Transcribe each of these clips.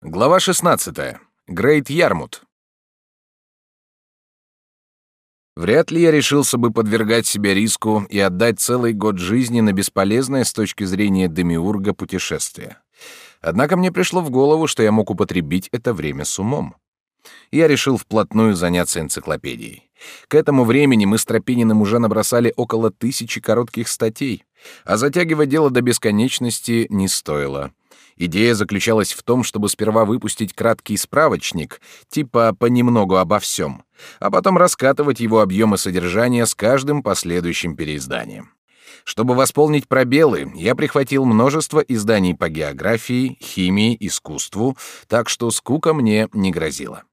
Глава 16. Грейт Ярмут. Вряд ли я решился бы подвергать себя риску и отдать целый год жизни на бесполезное с точки зрения демиурга путешествие. Однако мне пришло в голову, что я мог употребить это время с умом. Я решил вплотную заняться энциклопедией. К этому времени мы с Тропининым уже набросали около тысячи коротких статей, а затягивать дело до бесконечности не стоило. Идея заключалась в том, чтобы сперва выпустить краткий справочник, типа понемногу обо всем, а потом раскатывать его объемы содержания с каждым последующим переизданием. Чтобы восполнить пробелы, я прихватил множество изданий по географии, химии, искусству, так что скука мне не грозила.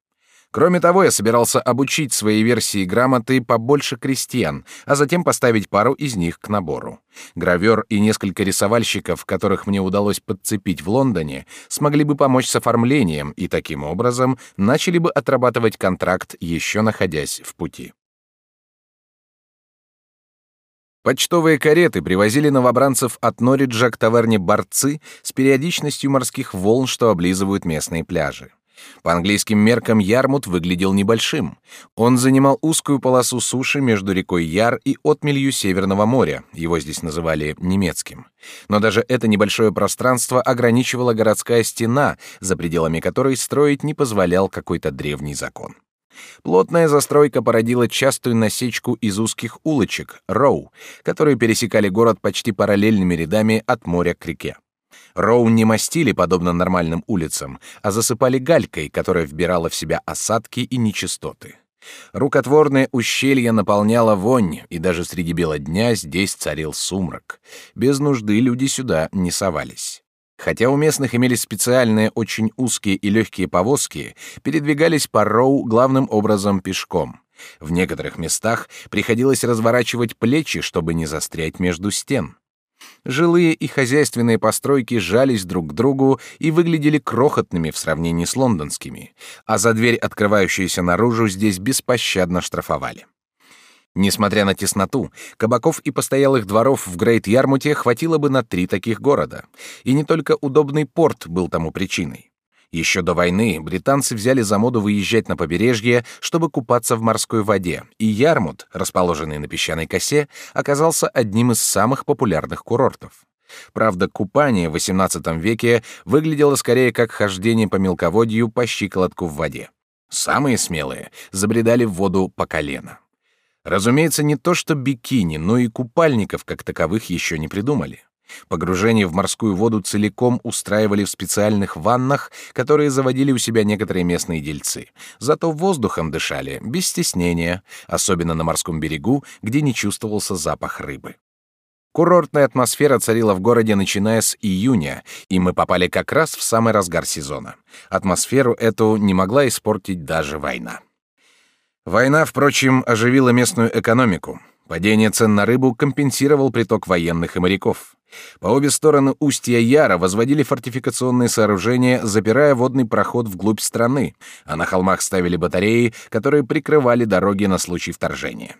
Кроме того, я собирался обучить своей версии грамоты побольше крестьян, а затем поставить пару из них к набору. Гравер и несколько рисовальщиков, которых мне удалось подцепить в Лондоне, смогли бы помочь с оформлением и таким образом начали бы отрабатывать контракт, еще находясь в пути. Почтовые кареты привозили новобранцев от Норриджа к таверне «Борцы» с периодичностью морских волн, что облизывают местные пляжи. По английским меркам Ярмут выглядел небольшим. Он занимал узкую полосу суши между рекой Яр и отмелью Северного моря, его здесь называли немецким. Но даже это небольшое пространство ограничивала городская стена, за пределами которой строить не позволял какой-то древний закон. Плотная застройка породила частую насечку из узких улочек, роу, которые пересекали город почти параллельными рядами от моря к реке. Роу не мастили, подобно нормальным улицам, а засыпали галькой, которая вбирала в себя осадки и нечистоты. Рукотворное ущелье наполняло вонь, и даже среди бела дня здесь царил сумрак. Без нужды люди сюда не совались. Хотя у местных имелись специальные, очень узкие и легкие повозки, передвигались по Роу главным образом пешком. В некоторых местах приходилось разворачивать плечи, чтобы не застрять между стен. Жилые и хозяйственные постройки жались друг к другу и выглядели крохотными в сравнении с лондонскими, а за дверь, открывающуюся наружу, здесь беспощадно штрафовали. Несмотря на тесноту, кабаков и постоялых дворов в Грейт-Ярмуте хватило бы на три таких города, и не только удобный порт был тому причиной. Еще до войны британцы взяли за моду выезжать на побережье, чтобы купаться в морской воде, и Ярмут, расположенный на песчаной косе, оказался одним из самых популярных курортов. Правда, купание в XVIII веке выглядело скорее как хождение по мелководью по щиколотку в воде. Самые смелые забредали в воду по колено. Разумеется, не то что бикини, но и купальников как таковых еще не придумали. Погружение в морскую воду целиком устраивали в специальных ваннах, которые заводили у себя некоторые местные дельцы. Зато воздухом дышали, без стеснения, особенно на морском берегу, где не чувствовался запах рыбы. Курортная атмосфера царила в городе начиная с июня, и мы попали как раз в самый разгар сезона. Атмосферу эту не могла испортить даже война. Война, впрочем, оживила местную экономику. Падение цен на рыбу компенсировал приток военных и моряков. По обе стороны устья Яра возводили фортификационные сооружения, запирая водный проход вглубь страны, а на холмах ставили батареи, которые прикрывали дороги на случай вторжения.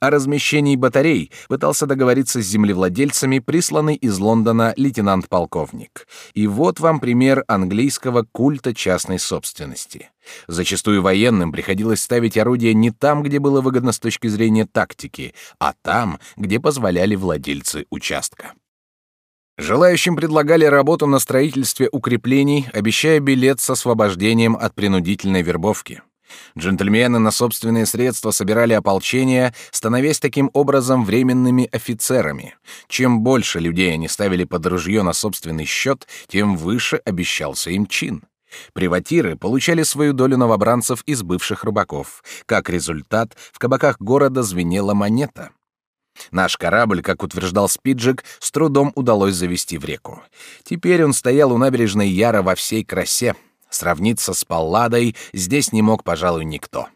О размещении батарей пытался договориться с землевладельцами присланный из Лондона лейтенант-полковник. И вот вам пример английского культа частной собственности. Зачастую военным приходилось ставить орудия не там, где было выгодно с точки зрения тактики, а там, где позволяли владельцы участка. Желающим предлагали работу на строительстве укреплений, обещая билет с освобождением от принудительной вербовки. Джентльмены на собственные средства собирали ополчение, становясь таким образом временными офицерами. Чем больше людей они ставили под ружье на собственный счет, тем выше обещался им чин. Приватиры получали свою долю новобранцев из бывших рыбаков. Как результат, в кабаках города звенела монета. Наш корабль, как утверждал Спиджик, с трудом удалось завести в реку. Теперь он стоял у набережной Яра во всей красе — Сравниться с Палладой здесь не мог, пожалуй, никто.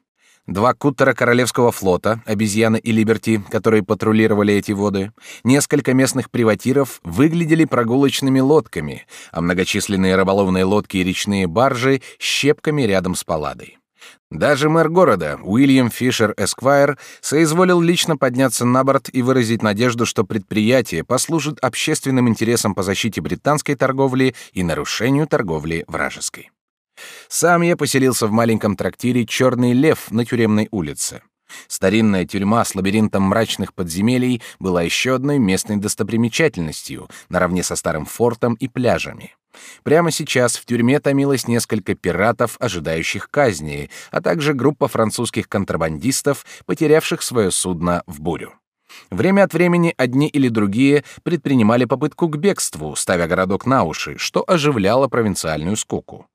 Два куттера Королевского флота, обезьяны и Либерти, которые патрулировали эти воды, несколько местных приватиров выглядели прогулочными лодками, а многочисленные рыболовные лодки и речные баржи — щепками рядом с Палладой. Даже мэр города, Уильям Фишер Эсквайр, соизволил лично подняться на борт и выразить надежду, что предприятие послужит общественным интересам по защите британской торговли и нарушению торговли вражеской. Сам я поселился в маленьком трактире «Черный лев» на тюремной улице. Старинная тюрьма с лабиринтом мрачных подземелий была еще одной местной достопримечательностью, наравне со старым фортом и пляжами. Прямо сейчас в тюрьме томилось несколько пиратов, ожидающих казни, а также группа французских контрабандистов, потерявших свое судно в бурю. Время от времени одни или другие предпринимали попытку к бегству, ставя городок на уши, что оживляло провинциальную скуку.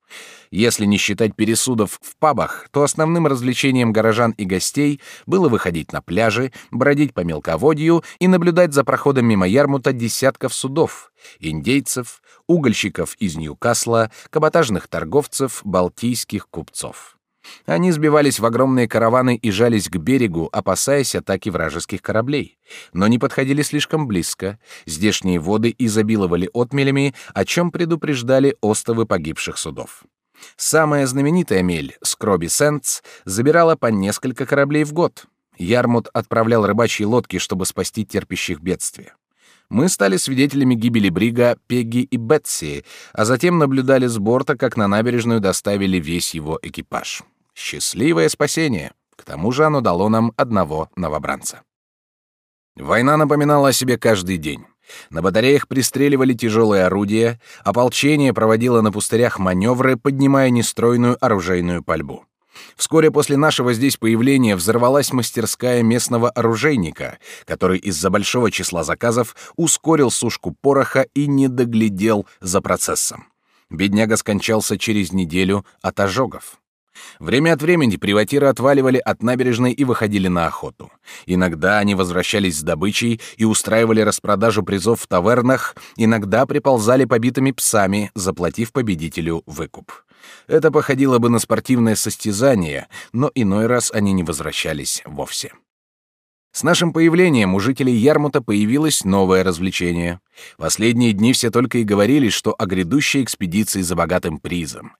Если не считать пересудов в пабах, то основным развлечением горожан и гостей было выходить на пляжи, бродить по мелководью и наблюдать за проходом мимо Ярмута десятков судов — индейцев, угольщиков из Ньюкасла, каботажных торговцев, балтийских купцов. Они сбивались в огромные караваны и жались к берегу, опасаясь атаки вражеских кораблей, но не подходили слишком близко. Здешние воды изобиловали отмелями, о чем предупреждали остовы погибших судов. Самая знаменитая мель, Скроби Сентс, забирала по несколько кораблей в год. Ярмут отправлял рыбачьи лодки, чтобы спасти терпящих бедствия. Мы стали свидетелями гибели Брига, Пегги и Бетси, а затем наблюдали с борта, как на набережную доставили весь его экипаж. Счастливое спасение. К тому же оно дало нам одного новобранца. Война напоминала о себе каждый день. На батареях пристреливали тяжелые орудия, ополчение проводило на пустырях маневры, поднимая нестройную оружейную пальбу. Вскоре после нашего здесь появления взорвалась мастерская местного оружейника, который из-за большого числа заказов ускорил сушку пороха и не доглядел за процессом. Бедняга скончался через неделю от ожогов. Время от времени приватиры отваливали от набережной и выходили на охоту. Иногда они возвращались с добычей и устраивали распродажу призов в тавернах, иногда приползали побитыми псами, заплатив победителю выкуп. Это походило бы на спортивное состязание, но иной раз они не возвращались вовсе. С нашим появлением у жителей Ярмута появилось новое развлечение. Последние дни все только и говорили, что о грядущей экспедиции за богатым призом.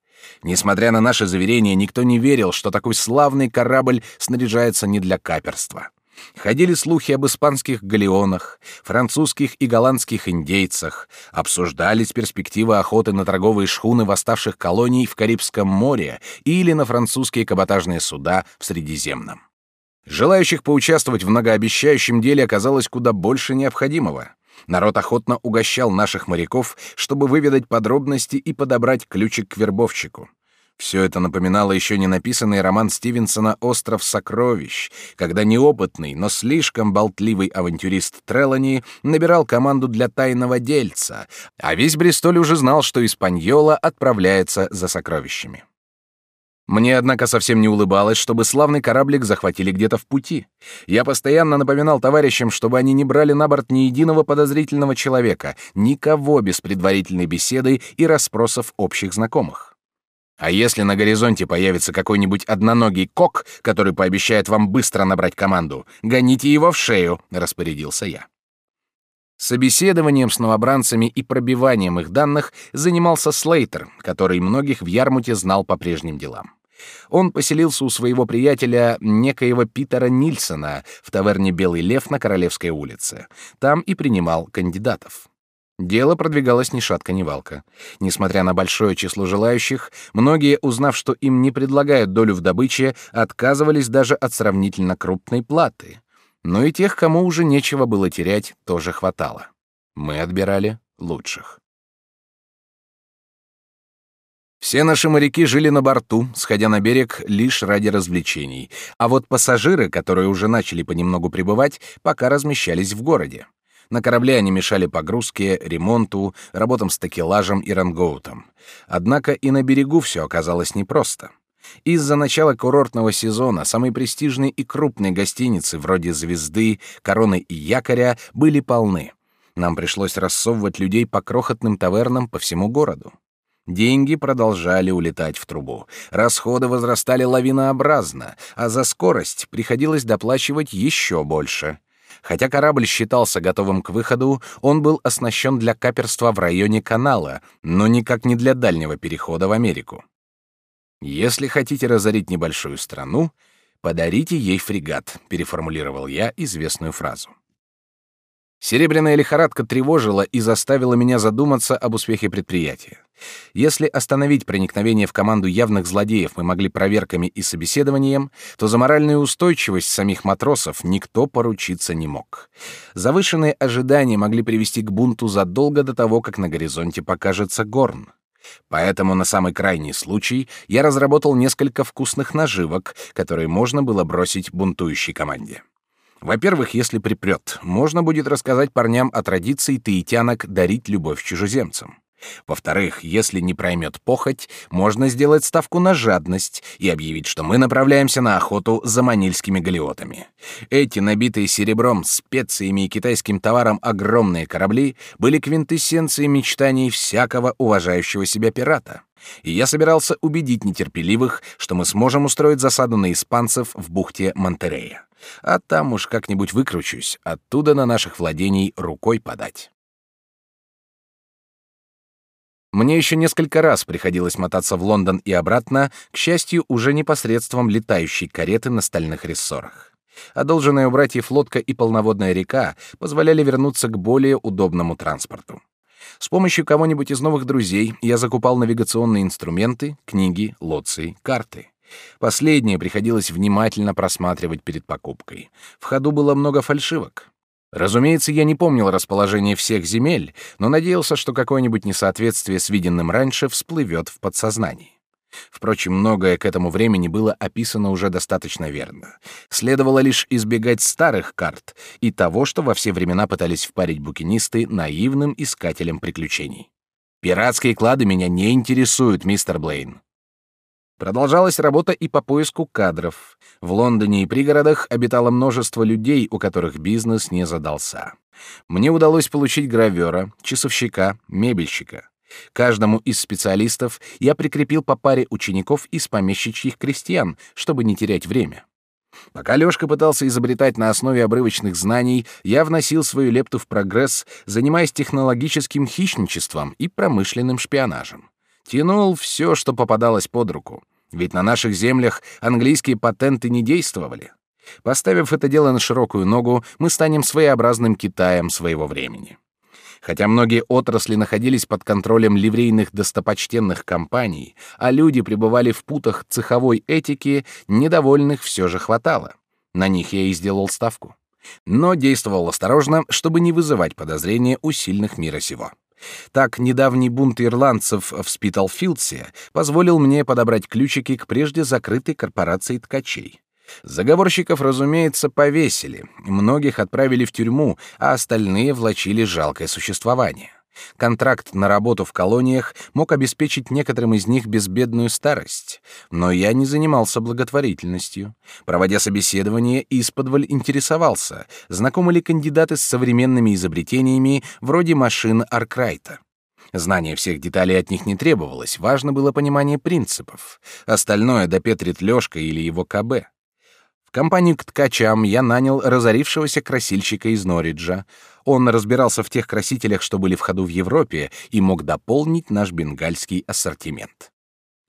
Несмотря на наши заверения, никто не верил, что такой славный корабль снаряжается не для каперства. Ходили слухи об испанских галеонах, французских и голландских индейцах, обсуждались перспективы охоты на торговые шхуны восставших колоний в Карибском море или на французские каботажные суда в Средиземном. Желающих поучаствовать в многообещающем деле оказалось куда больше необходимого. Народ охотно угощал наших моряков, чтобы выведать подробности и подобрать ключик к вербовщику. Все это напоминало еще не написанный роман Стивенсона «Остров сокровищ», когда неопытный, но слишком болтливый авантюрист Трелани набирал команду для тайного дельца, а весь Бристоль уже знал, что Испаньола отправляется за сокровищами. Мне, однако, совсем не улыбалось, чтобы славный кораблик захватили где-то в пути. Я постоянно напоминал товарищам, чтобы они не брали на борт ни единого подозрительного человека, никого без предварительной беседы и расспросов общих знакомых. А если на горизонте появится какой-нибудь одноногий кок, который пообещает вам быстро набрать команду, гоните его в шею, распорядился я. Собеседованием с новобранцами и пробиванием их данных занимался Слейтер, который многих в Ярмуте знал по прежним делам. Он поселился у своего приятеля, некоего Питера Нильсона, в таверне «Белый лев» на Королевской улице. Там и принимал кандидатов. Дело продвигалось ни шатка, ни валка. Несмотря на большое число желающих, многие, узнав, что им не предлагают долю в добыче, отказывались даже от сравнительно крупной платы. Но и тех, кому уже нечего было терять, тоже хватало. Мы отбирали лучших. Все наши моряки жили на борту, сходя на берег лишь ради развлечений, а вот пассажиры, которые уже начали понемногу прибывать, пока размещались в городе. На корабле они мешали погрузке, ремонту, работам с такелажем и рангоутом. Однако и на берегу все оказалось непросто. Из-за начала курортного сезона самые престижные и крупные гостиницы вроде «Звезды», «Короны» и «Якоря» были полны. Нам пришлось рассовывать людей по крохотным тавернам по всему городу. Деньги продолжали улетать в трубу. Расходы возрастали лавинообразно, а за скорость приходилось доплачивать еще больше. Хотя корабль считался готовым к выходу, он был оснащен для каперства в районе канала, но никак не для дальнего перехода в Америку. Если хотите разорить небольшую страну, подарите ей фрегат, переформулировал я известную фразу. Серебряная лихорадка тревожила и заставила меня задуматься об успехе предприятия. Если остановить проникновение в команду явных злодеев мы могли проверками и собеседованием, то за моральную устойчивость самих матросов никто поручиться не мог. Завышенные ожидания могли привести к бунту задолго до того, как на горизонте покажется горн. Поэтому на самый крайний случай я разработал несколько вкусных наживок, которые можно было бросить бунтующей команде. Во-первых, если припрет, можно будет рассказать парням о традиции таитянок дарить любовь чужеземцам. Во-вторых, если не проймет похоть, можно сделать ставку на жадность и объявить, что мы направляемся на охоту за манильскими галеотами. Эти набитые серебром, специями и китайским товаром огромные корабли были квинтэссенцией мечтаний всякого уважающего себя пирата. И я собирался убедить нетерпеливых, что мы сможем устроить засаду на испанцев в бухте Монтерея. А там уж как-нибудь выкручусь, оттуда на наших владений рукой подать. Мне еще несколько раз приходилось мотаться в Лондон и обратно, к счастью, уже непосредством летающей кареты на стальных рессорах. Одолженная у братьев лодка и полноводная река позволяли вернуться к более удобному транспорту. С помощью кого-нибудь из новых друзей я закупал навигационные инструменты, книги, лоции, карты. Последнее приходилось внимательно просматривать перед покупкой. В ходу было много фальшивок. Разумеется, я не помнил расположение всех земель, но надеялся, что какое-нибудь несоответствие с виденным раньше всплывет в подсознании. Впрочем, многое к этому времени было описано уже достаточно верно. Следовало лишь избегать старых карт и того, что во все времена пытались впарить букинисты наивным искателям приключений. «Пиратские клады меня не интересуют, мистер Блейн. Продолжалась работа и по поиску кадров. В Лондоне и пригородах обитало множество людей, у которых бизнес не задался. Мне удалось получить гравера, часовщика, мебельщика. Каждому из специалистов я прикрепил по паре учеников из помещичьих крестьян, чтобы не терять время. Пока Лёшка пытался изобретать на основе обрывочных знаний, я вносил свою лепту в прогресс, занимаясь технологическим хищничеством и промышленным шпионажем. Тянул все, что попадалось под руку. Ведь на наших землях английские патенты не действовали. Поставив это дело на широкую ногу, мы станем своеобразным Китаем своего времени. Хотя многие отрасли находились под контролем ливрейных достопочтенных компаний, а люди пребывали в путах цеховой этики, недовольных все же хватало. На них я и сделал ставку. Но действовал осторожно, чтобы не вызывать подозрения у сильных мира сего. Так, недавний бунт ирландцев в Спиталфилдсе позволил мне подобрать ключики к прежде закрытой корпорации ткачей. Заговорщиков, разумеется, повесили, многих отправили в тюрьму, а остальные влачили жалкое существование. Контракт на работу в колониях мог обеспечить некоторым из них безбедную старость, но я не занимался благотворительностью. Проводя собеседование, исподволь интересовался, знакомы ли кандидаты с современными изобретениями вроде машин Аркрайта. Знание всех деталей от них не требовалось, важно было понимание принципов. Остальное допетрит Лёшка или его КБ. В компанию к ткачам я нанял разорившегося красильщика из Норриджа. Он разбирался в тех красителях, что были в ходу в Европе, и мог дополнить наш бенгальский ассортимент.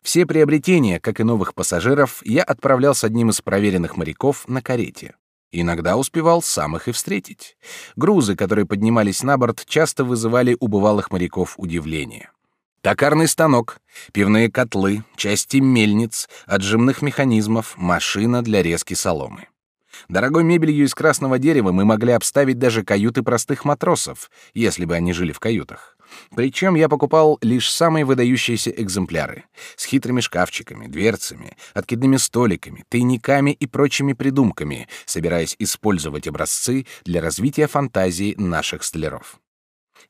Все приобретения, как и новых пассажиров, я отправлял с одним из проверенных моряков на карете. Иногда успевал сам их и встретить. Грузы, которые поднимались на борт, часто вызывали у бывалых моряков удивление. Токарный станок, пивные котлы, части мельниц, отжимных механизмов, машина для резки соломы. Дорогой мебелью из красного дерева мы могли обставить даже каюты простых матросов, если бы они жили в каютах. Причем я покупал лишь самые выдающиеся экземпляры с хитрыми шкафчиками, дверцами, откидными столиками, тайниками и прочими придумками, собираясь использовать образцы для развития фантазии наших столяров.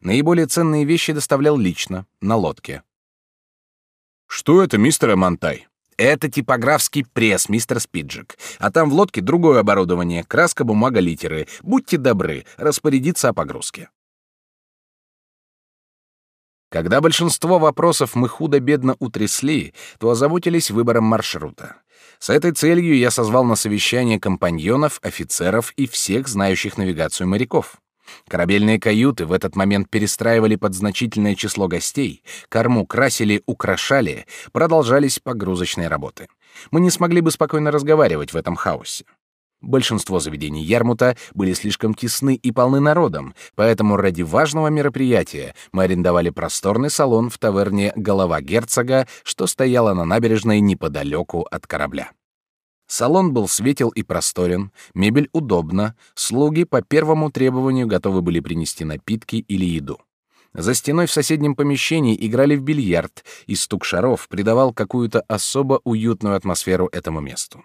Наиболее ценные вещи доставлял лично, на лодке. «Что это, мистер Амантай?» «Это типографский пресс, мистер Спиджик. А там в лодке другое оборудование, краска, бумага, литеры. Будьте добры, распорядиться о погрузке». Когда большинство вопросов мы худо-бедно утрясли, то озаботились выбором маршрута. С этой целью я созвал на совещание компаньонов, офицеров и всех знающих навигацию моряков. Корабельные каюты в этот момент перестраивали под значительное число гостей, корму красили, украшали, продолжались погрузочные работы. Мы не смогли бы спокойно разговаривать в этом хаосе. Большинство заведений Ярмута были слишком тесны и полны народом, поэтому ради важного мероприятия мы арендовали просторный салон в таверне «Голова герцога», что стояла на набережной неподалеку от корабля. Салон был светел и просторен, мебель удобна, слуги по первому требованию готовы были принести напитки или еду. За стеной в соседнем помещении играли в бильярд, и стук шаров придавал какую-то особо уютную атмосферу этому месту.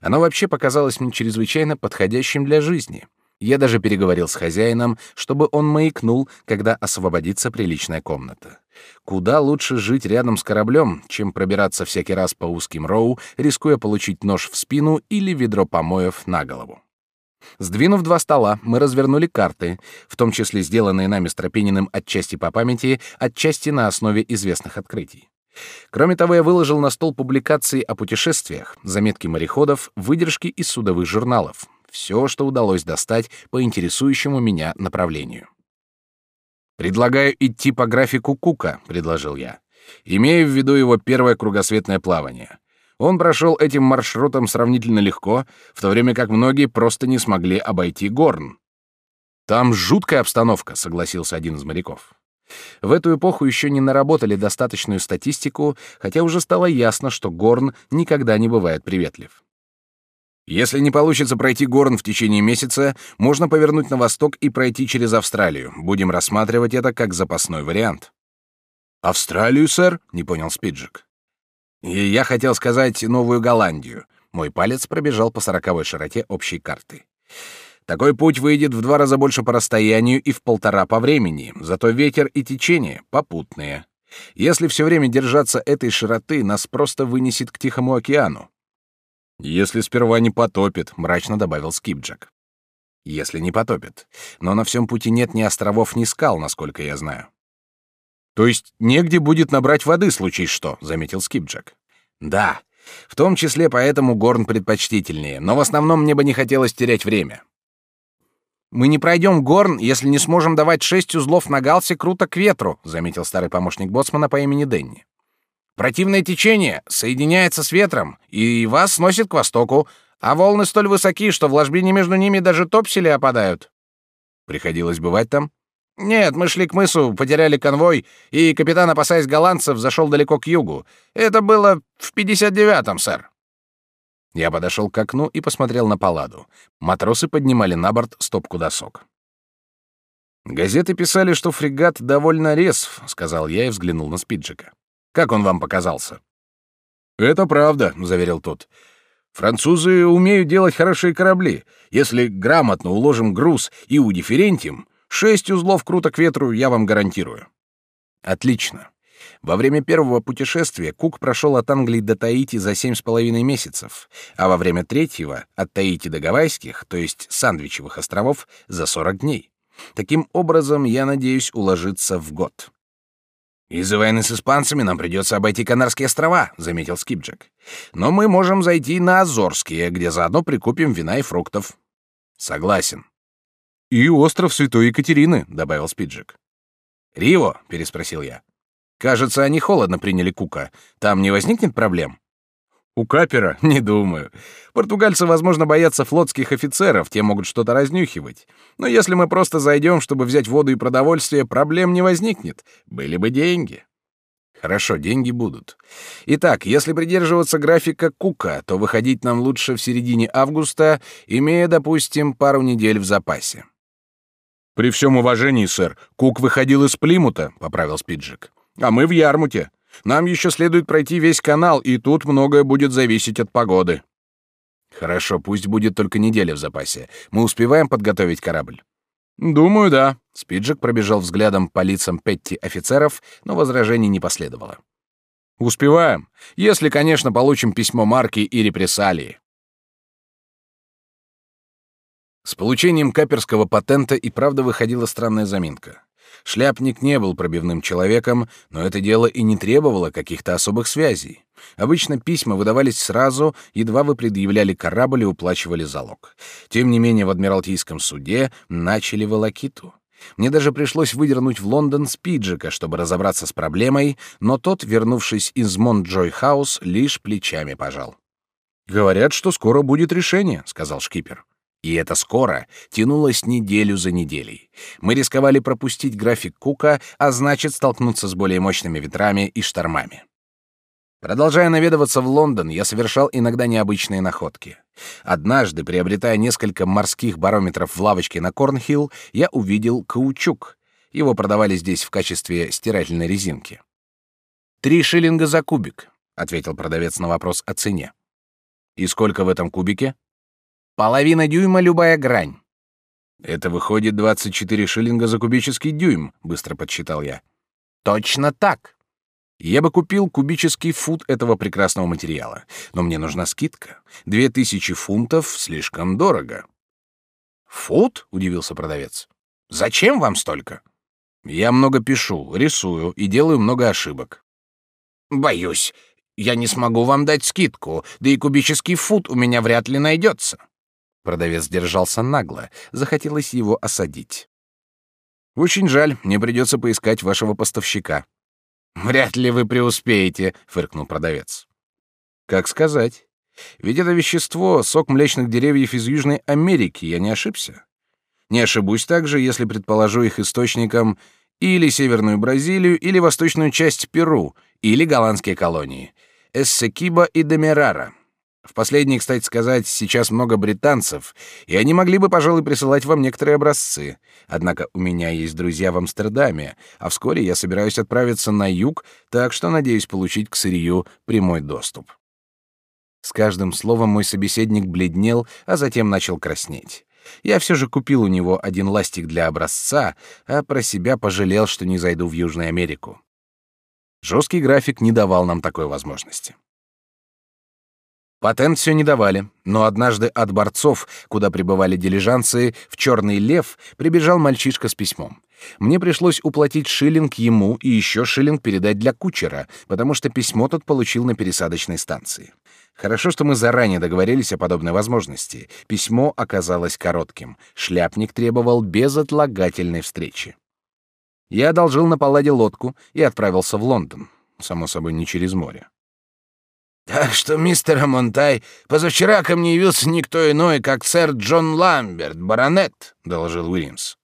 Оно вообще показалось мне чрезвычайно подходящим для жизни. Я даже переговорил с хозяином, чтобы он маякнул, когда освободится приличная комната. Куда лучше жить рядом с кораблем, чем пробираться всякий раз по узким роу, рискуя получить нож в спину или ведро помоев на голову. Сдвинув два стола, мы развернули карты, в том числе сделанные нами с Тропининым отчасти по памяти, отчасти на основе известных открытий. Кроме того, я выложил на стол публикации о путешествиях, заметки мореходов, выдержки из судовых журналов. Все, что удалось достать по интересующему меня направлению. «Предлагаю идти по графику Кука», — предложил я, имея в виду его первое кругосветное плавание. Он прошел этим маршрутом сравнительно легко, в то время как многие просто не смогли обойти Горн. «Там жуткая обстановка», — согласился один из моряков. В эту эпоху еще не наработали достаточную статистику, хотя уже стало ясно, что Горн никогда не бывает приветлив. Если не получится пройти Горн в течение месяца, можно повернуть на восток и пройти через Австралию. Будем рассматривать это как запасной вариант. Австралию, сэр? Не понял Спиджик. И я хотел сказать Новую Голландию. Мой палец пробежал по сороковой широте общей карты. Такой путь выйдет в два раза больше по расстоянию и в полтора по времени, зато ветер и течение попутные. Если все время держаться этой широты, нас просто вынесет к Тихому океану. Если сперва не потопит, мрачно добавил Скипджак. Если не потопит. Но на всем пути нет ни островов, ни скал, насколько я знаю. То есть негде будет набрать воды, случись что, заметил Скипджак. Да, в том числе поэтому Горн предпочтительнее, но в основном мне бы не хотелось терять время. Мы не пройдем Горн, если не сможем давать шесть узлов на галсе круто к ветру, заметил старый помощник боцмана по имени Денни. Противное течение соединяется с ветром и вас сносит к востоку, а волны столь высоки, что в ложбине между ними даже топсели опадают. Приходилось бывать там? Нет, мы шли к мысу, потеряли конвой, и капитан, опасаясь голландцев, зашел далеко к югу. Это было в 59-м, сэр. Я подошел к окну и посмотрел на паладу. Матросы поднимали на борт стопку досок. «Газеты писали, что фрегат довольно резв», — сказал я и взглянул на Спиджика. «Как он вам показался?» «Это правда», — заверил тот. «Французы умеют делать хорошие корабли. Если грамотно уложим груз и удифферентим, шесть узлов круто к ветру я вам гарантирую». «Отлично. Во время первого путешествия Кук прошел от Англии до Таити за семь с половиной месяцев, а во время третьего — от Таити до Гавайских, то есть Сандвичевых островов, за сорок дней. Таким образом, я надеюсь уложиться в год. «Из-за войны с испанцами нам придется обойти Канарские острова», — заметил Скипджек. «Но мы можем зайти на Азорские, где заодно прикупим вина и фруктов». «Согласен». «И остров Святой Екатерины», — добавил Спиджик. «Рио?» — переспросил я. Кажется, они холодно приняли Кука. Там не возникнет проблем? У Капера? Не думаю. Португальцы, возможно, боятся флотских офицеров, те могут что-то разнюхивать. Но если мы просто зайдем, чтобы взять воду и продовольствие, проблем не возникнет. Были бы деньги. Хорошо, деньги будут. Итак, если придерживаться графика Кука, то выходить нам лучше в середине августа, имея, допустим, пару недель в запасе. При всем уважении, сэр, Кук выходил из Плимута, поправил Спиджик. А мы в Ярмуте. Нам еще следует пройти весь канал, и тут многое будет зависеть от погоды. Хорошо, пусть будет только неделя в запасе. Мы успеваем подготовить корабль. Думаю, да. Спиджик пробежал взглядом по лицам Петти офицеров, но возражений не последовало. Успеваем, если, конечно, получим письмо марки и репрессалии. С получением каперского патента и правда выходила странная заминка. Шляпник не был пробивным человеком, но это дело и не требовало каких-то особых связей. Обычно письма выдавались сразу, едва вы предъявляли корабль и уплачивали залог. Тем не менее, в Адмиралтейском суде начали волокиту. Мне даже пришлось выдернуть в Лондон Спиджика, чтобы разобраться с проблемой, но тот, вернувшись из Монджой-хаус, лишь плечами пожал. Говорят, что скоро будет решение, сказал шкипер. И это скоро тянулось неделю за неделей. Мы рисковали пропустить график Кука, а значит столкнуться с более мощными ветрами и штормами. Продолжая наведываться в Лондон, я совершал иногда необычные находки. Однажды, приобретая несколько морских барометров в лавочке на Корнхилл, я увидел каучук. Его продавали здесь в качестве стирательной резинки. «Три шиллинга за кубик», — ответил продавец на вопрос о цене. «И сколько в этом кубике?» «Половина дюйма любая грань». «Это выходит 24 шиллинга за кубический дюйм», — быстро подсчитал я. «Точно так», я бы купил кубический фут этого прекрасного материала, но мне нужна скидка. Две тысячи фунтов слишком дорого. Фут? удивился продавец. Зачем вам столько? Я много пишу, рисую и делаю много ошибок. Боюсь, я не смогу вам дать скидку, да и кубический фут у меня вряд ли найдется. Продавец держался нагло, захотелось его осадить. Очень жаль, мне придется поискать вашего поставщика. Вряд ли вы преуспеете, фыркнул продавец. Как сказать? Ведь это вещество сок млечных деревьев из Южной Америки, я не ошибся. Не ошибусь также, если предположу их источником или Северную Бразилию, или восточную часть Перу, или голландские колонии. Эссекиба и Демерара. В последней, кстати сказать, сейчас много британцев, и они могли бы, пожалуй, присылать вам некоторые образцы. Однако у меня есть друзья в Амстердаме, а вскоре я собираюсь отправиться на юг, так что надеюсь получить к сырью прямой доступ. С каждым словом мой собеседник бледнел, а затем начал краснеть. Я все же купил у него один ластик для образца, а про себя пожалел, что не зайду в Южную Америку. Жесткий график не давал нам такой возможности. Патент все не давали, но однажды от борцов, куда прибывали дилижанцы, в Черный Лев прибежал мальчишка с письмом. Мне пришлось уплатить шиллинг ему и еще шиллинг передать для кучера, потому что письмо тот получил на пересадочной станции. Хорошо, что мы заранее договорились о подобной возможности. Письмо оказалось коротким. Шляпник требовал безотлагательной встречи. Я одолжил на палладе лодку и отправился в Лондон. Само собой, не через море. Так что, мистер Монтай, позавчера ко мне явился никто иной, как сэр Джон Ламберт, баронет, доложил Уильямс.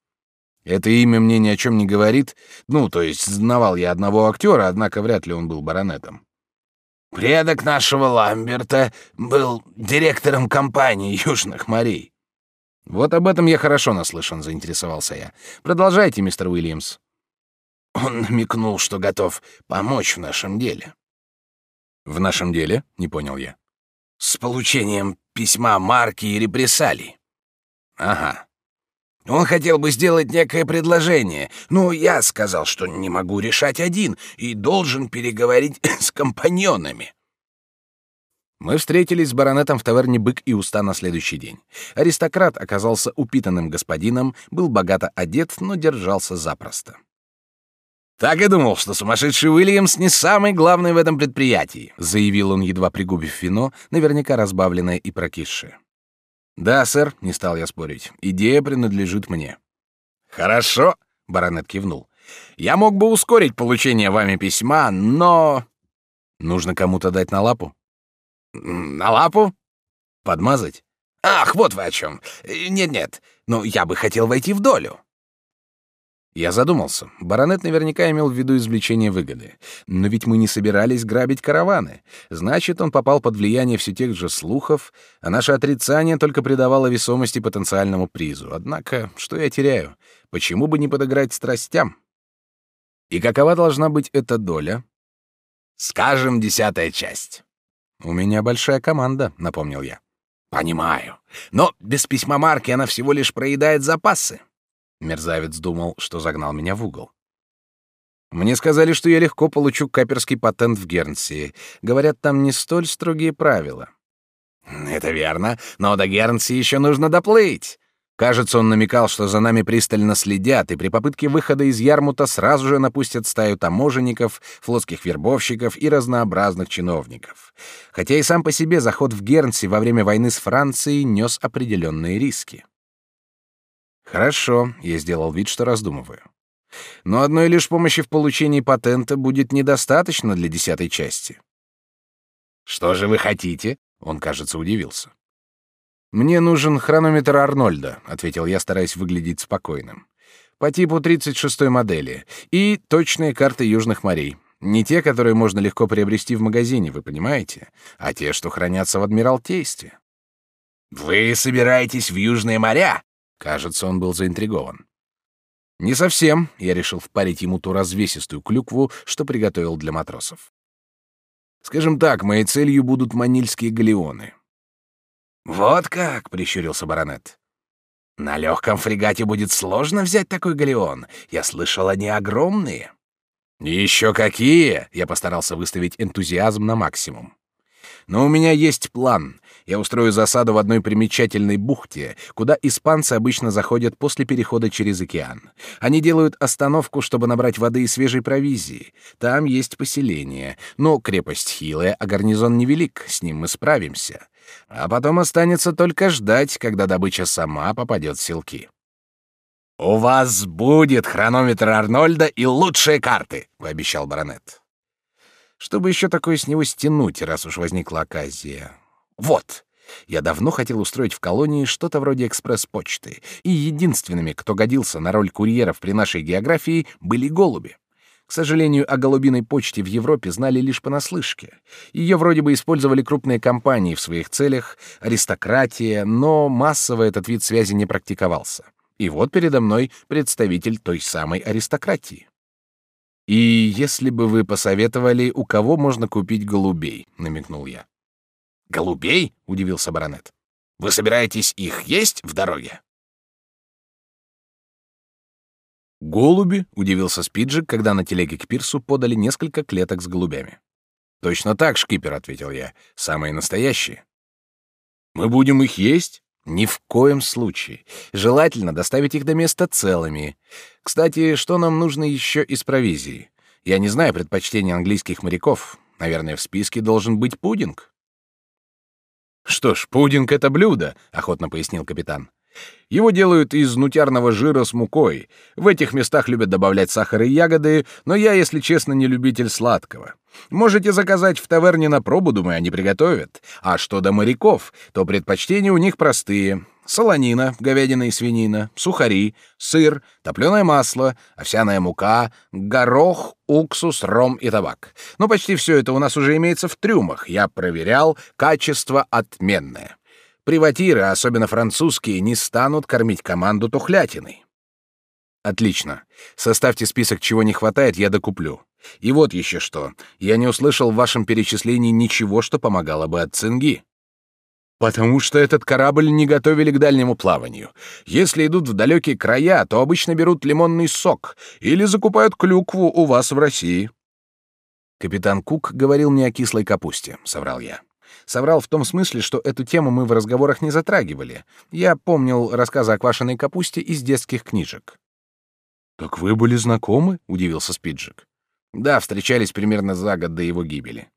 Это имя мне ни о чем не говорит. Ну, то есть знавал я одного актера, однако вряд ли он был баронетом. Предок нашего Ламберта был директором компании Южных морей. Вот об этом я хорошо наслышан, заинтересовался я. Продолжайте, мистер Уильямс. Он намекнул, что готов помочь в нашем деле. В нашем деле? Не понял я. С получением письма марки и репрессалий. Ага. Он хотел бы сделать некое предложение, но я сказал, что не могу решать один и должен переговорить с компаньонами. Мы встретились с баронетом в таверне «Бык и уста» на следующий день. Аристократ оказался упитанным господином, был богато одет, но держался запросто. «Так и думал, что сумасшедший Уильямс не самый главный в этом предприятии», заявил он, едва пригубив вино, наверняка разбавленное и прокисшее. «Да, сэр», — не стал я спорить, — «идея принадлежит мне». «Хорошо», — баронет кивнул. «Я мог бы ускорить получение вами письма, но...» «Нужно кому-то дать на лапу?» «На лапу?» «Подмазать?» «Ах, вот вы о чем. Нет-нет, но я бы хотел войти в долю». Я задумался. Баронет наверняка имел в виду извлечение выгоды. Но ведь мы не собирались грабить караваны. Значит, он попал под влияние все тех же слухов, а наше отрицание только придавало весомости потенциальному призу. Однако, что я теряю? Почему бы не подыграть страстям? И какова должна быть эта доля? Скажем, десятая часть. У меня большая команда, напомнил я. Понимаю. Но без письма марки она всего лишь проедает запасы. Мерзавец думал, что загнал меня в угол. Мне сказали, что я легко получу каперский патент в Гернсии. Говорят, там не столь строгие правила. Это верно, но до Гернсии еще нужно доплыть. Кажется, он намекал, что за нами пристально следят, и при попытке выхода из Ярмута сразу же напустят стаю таможенников, флотских вербовщиков и разнообразных чиновников. Хотя и сам по себе заход в Гернси во время войны с Францией нес определенные риски. Хорошо, я сделал вид, что раздумываю. Но одной лишь помощи в получении патента будет недостаточно для десятой части. Что же вы хотите? Он, кажется, удивился. «Мне нужен хронометр Арнольда», — ответил я, стараясь выглядеть спокойным. «По типу 36-й модели. И точные карты Южных морей. Не те, которые можно легко приобрести в магазине, вы понимаете, а те, что хранятся в Адмиралтействе». «Вы собираетесь в Южные моря?» Кажется, он был заинтригован. «Не совсем», — я решил впарить ему ту развесистую клюкву, что приготовил для матросов. «Скажем так, моей целью будут манильские галеоны». «Вот как!» — прищурился баронет. «На легком фрегате будет сложно взять такой галеон. Я слышал, они огромные». «Еще какие!» — я постарался выставить энтузиазм на максимум. «Но у меня есть план. Я устрою засаду в одной примечательной бухте, куда испанцы обычно заходят после перехода через океан. Они делают остановку, чтобы набрать воды и свежей провизии. Там есть поселение, но крепость хилая, а гарнизон невелик, с ним мы справимся. А потом останется только ждать, когда добыча сама попадет в селки. «У вас будет хронометр Арнольда и лучшие карты», — пообещал баронет. Чтобы еще такое с него стянуть, раз уж возникла оказия. Вот, я давно хотел устроить в колонии что-то вроде экспресс-почты, и единственными, кто годился на роль курьеров при нашей географии, были голуби. К сожалению, о голубиной почте в Европе знали лишь понаслышке. Ее вроде бы использовали крупные компании в своих целях, аристократия, но массово этот вид связи не практиковался. И вот передо мной представитель той самой аристократии. «И если бы вы посоветовали, у кого можно купить голубей?» — намекнул я. «Голубей?» — удивился баронет. «Вы собираетесь их есть в дороге?» «Голуби?» — удивился Спиджик, когда на телеге к пирсу подали несколько клеток с голубями. «Точно так, шкипер», — ответил я. «Самые настоящие». «Мы будем их есть?» «Ни в коем случае. Желательно доставить их до места целыми. Кстати, что нам нужно еще из провизии? Я не знаю предпочтений английских моряков. Наверное, в списке должен быть пудинг». «Что ж, пудинг — это блюдо», — охотно пояснил капитан. Его делают из нутярного жира с мукой. В этих местах любят добавлять сахар и ягоды, но я, если честно, не любитель сладкого. Можете заказать в таверне на пробу, думаю, они приготовят. А что до моряков, то предпочтения у них простые. Солонина, говядина и свинина, сухари, сыр, топленое масло, овсяная мука, горох, уксус, ром и табак. Но почти все это у нас уже имеется в трюмах. Я проверял, качество отменное. Приватиры, особенно французские, не станут кормить команду тухлятиной. Отлично. Составьте список, чего не хватает, я докуплю. И вот еще что. Я не услышал в вашем перечислении ничего, что помогало бы от цинги. Потому что этот корабль не готовили к дальнему плаванию. Если идут в далекие края, то обычно берут лимонный сок или закупают клюкву у вас в России. Капитан Кук говорил мне о кислой капусте, соврал я. Соврал в том смысле, что эту тему мы в разговорах не затрагивали. Я помнил рассказы о квашеной капусте из детских книжек. «Так вы были знакомы?» — удивился Спиджик. «Да, встречались примерно за год до его гибели».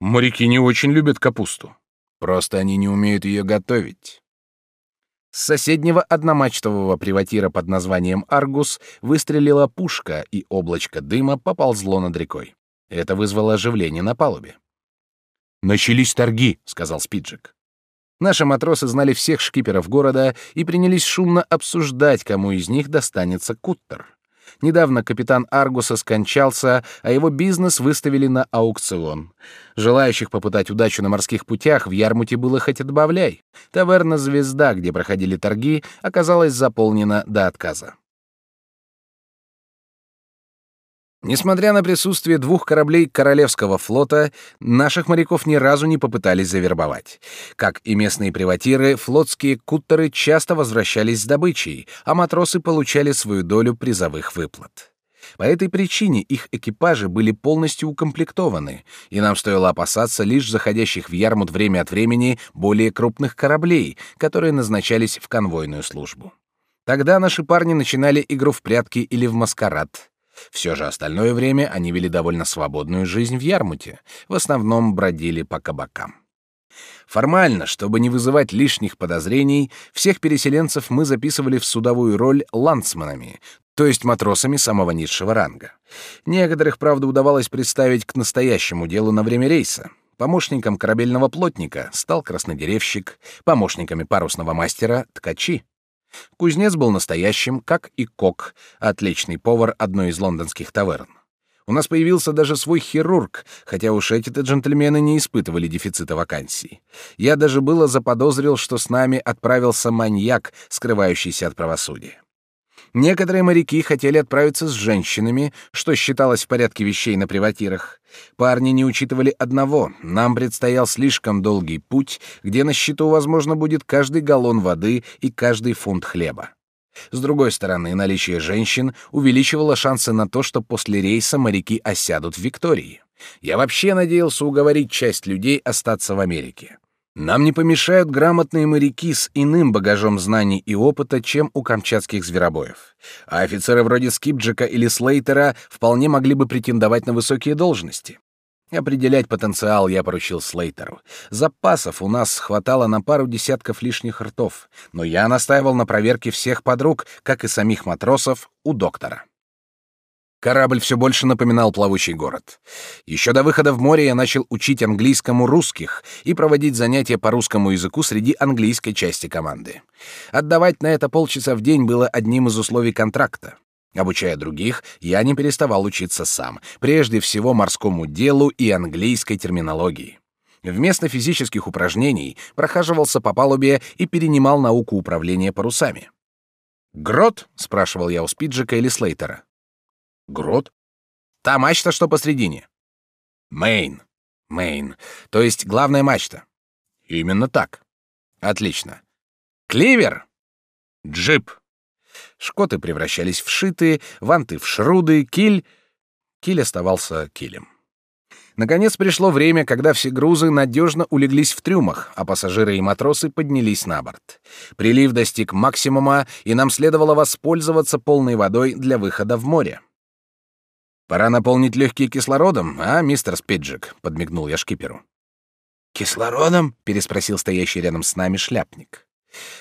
«Моряки не очень любят капусту. Просто они не умеют ее готовить». С соседнего одномачтового приватира под названием «Аргус» выстрелила пушка, и облачко дыма поползло над рекой. Это вызвало оживление на палубе. «Начались торги», — сказал Спиджик. Наши матросы знали всех шкиперов города и принялись шумно обсуждать, кому из них достанется куттер. Недавно капитан Аргуса скончался, а его бизнес выставили на аукцион. Желающих попытать удачу на морских путях в Ярмуте было хоть отбавляй. Таверна «Звезда», где проходили торги, оказалась заполнена до отказа. Несмотря на присутствие двух кораблей Королевского флота, наших моряков ни разу не попытались завербовать. Как и местные приватиры, флотские куттеры часто возвращались с добычей, а матросы получали свою долю призовых выплат. По этой причине их экипажи были полностью укомплектованы, и нам стоило опасаться лишь заходящих в Ярмут время от времени более крупных кораблей, которые назначались в конвойную службу. Тогда наши парни начинали игру в прятки или в маскарад. Все же остальное время они вели довольно свободную жизнь в Ярмуте, в основном бродили по кабакам. Формально, чтобы не вызывать лишних подозрений, всех переселенцев мы записывали в судовую роль ландсманами, то есть матросами самого низшего ранга. Некоторых, правда, удавалось представить к настоящему делу на время рейса. Помощником корабельного плотника стал краснодеревщик, помощниками парусного мастера — ткачи. Кузнец был настоящим, как и кок, отличный повар одной из лондонских таверн. У нас появился даже свой хирург, хотя уж эти-то джентльмены не испытывали дефицита вакансий. Я даже было заподозрил, что с нами отправился маньяк, скрывающийся от правосудия. Некоторые моряки хотели отправиться с женщинами, что считалось в порядке вещей на приватирах. Парни не учитывали одного — нам предстоял слишком долгий путь, где на счету, возможно, будет каждый галлон воды и каждый фунт хлеба. С другой стороны, наличие женщин увеличивало шансы на то, что после рейса моряки осядут в Виктории. Я вообще надеялся уговорить часть людей остаться в Америке. Нам не помешают грамотные моряки с иным багажом знаний и опыта, чем у камчатских зверобоев. А офицеры вроде Скипджика или Слейтера вполне могли бы претендовать на высокие должности. Определять потенциал я поручил Слейтеру. Запасов у нас хватало на пару десятков лишних ртов, но я настаивал на проверке всех подруг, как и самих матросов, у доктора. Корабль все больше напоминал плавучий город. Еще до выхода в море я начал учить английскому русских и проводить занятия по русскому языку среди английской части команды. Отдавать на это полчаса в день было одним из условий контракта. Обучая других, я не переставал учиться сам, прежде всего морскому делу и английской терминологии. Вместо физических упражнений прохаживался по палубе и перенимал науку управления парусами. «Грот?» — спрашивал я у Спиджика или Слейтера. Грот? Та мачта, что посредине. Мейн. Мейн. То есть главная мачта. Именно так. Отлично. Кливер. Джип. Шкоты превращались в шиты, ванты в шруды, киль... Киль оставался килем. Наконец пришло время, когда все грузы надежно улеглись в трюмах, а пассажиры и матросы поднялись на борт. Прилив достиг максимума, и нам следовало воспользоваться полной водой для выхода в море. Пора наполнить легкие кислородом, а, мистер Спиджик, подмигнул я шкиперу. Кислородом? переспросил стоящий рядом с нами шляпник.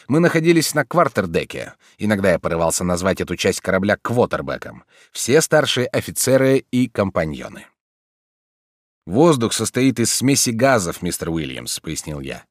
Мы находились на квартердеке. Иногда я порывался назвать эту часть корабля квотербеком. Все старшие офицеры и компаньоны. Воздух состоит из смеси газов, мистер Уильямс, пояснил я.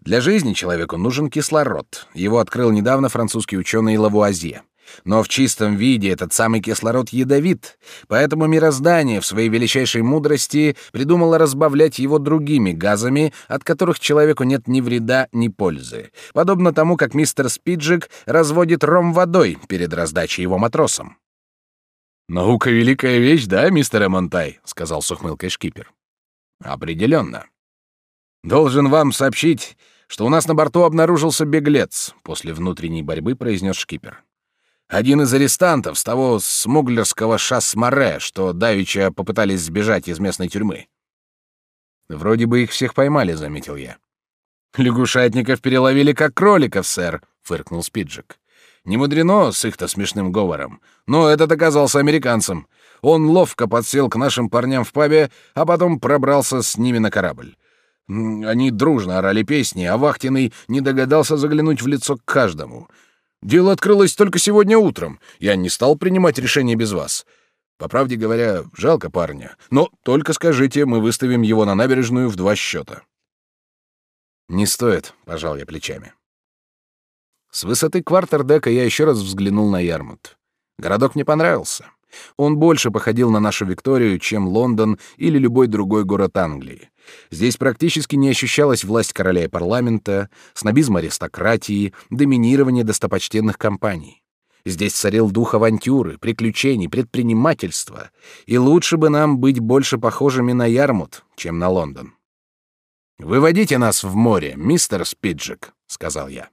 Для жизни человеку нужен кислород. Его открыл недавно французский ученый Лавуазье. Но в чистом виде этот самый кислород ядовит, поэтому мироздание в своей величайшей мудрости придумало разбавлять его другими газами, от которых человеку нет ни вреда, ни пользы. Подобно тому, как мистер Спиджик разводит ром водой перед раздачей его матросам. «Наука — великая вещь, да, мистер Эмонтай?» — сказал с ухмылкой шкипер. «Определенно. Должен вам сообщить, что у нас на борту обнаружился беглец», — после внутренней борьбы произнес шкипер. Один из арестантов с того смуглерского шасс-море, что давеча попытались сбежать из местной тюрьмы. Вроде бы их всех поймали, заметил я. Лягушатников переловили как кроликов, сэр, фыркнул Спиджик. Не мудрено с их-то смешным говором. Но этот оказался американцем. Он ловко подсел к нашим парням в пабе, а потом пробрался с ними на корабль. Они дружно орали песни, а Вахтиный не догадался заглянуть в лицо к каждому — Дело открылось только сегодня утром. Я не стал принимать решение без вас. По правде говоря, жалко парня. Но только скажите, мы выставим его на набережную в два счета. Не стоит, пожал я плечами. С высоты квартердека я еще раз взглянул на Ярмут. Городок мне понравился. Он больше походил на нашу Викторию, чем Лондон или любой другой город Англии. Здесь практически не ощущалась власть короля и парламента, снобизм аристократии, доминирование достопочтенных компаний. Здесь царил дух авантюры, приключений, предпринимательства, и лучше бы нам быть больше похожими на Ярмут, чем на Лондон. «Выводите нас в море, мистер Спиджик», — сказал я.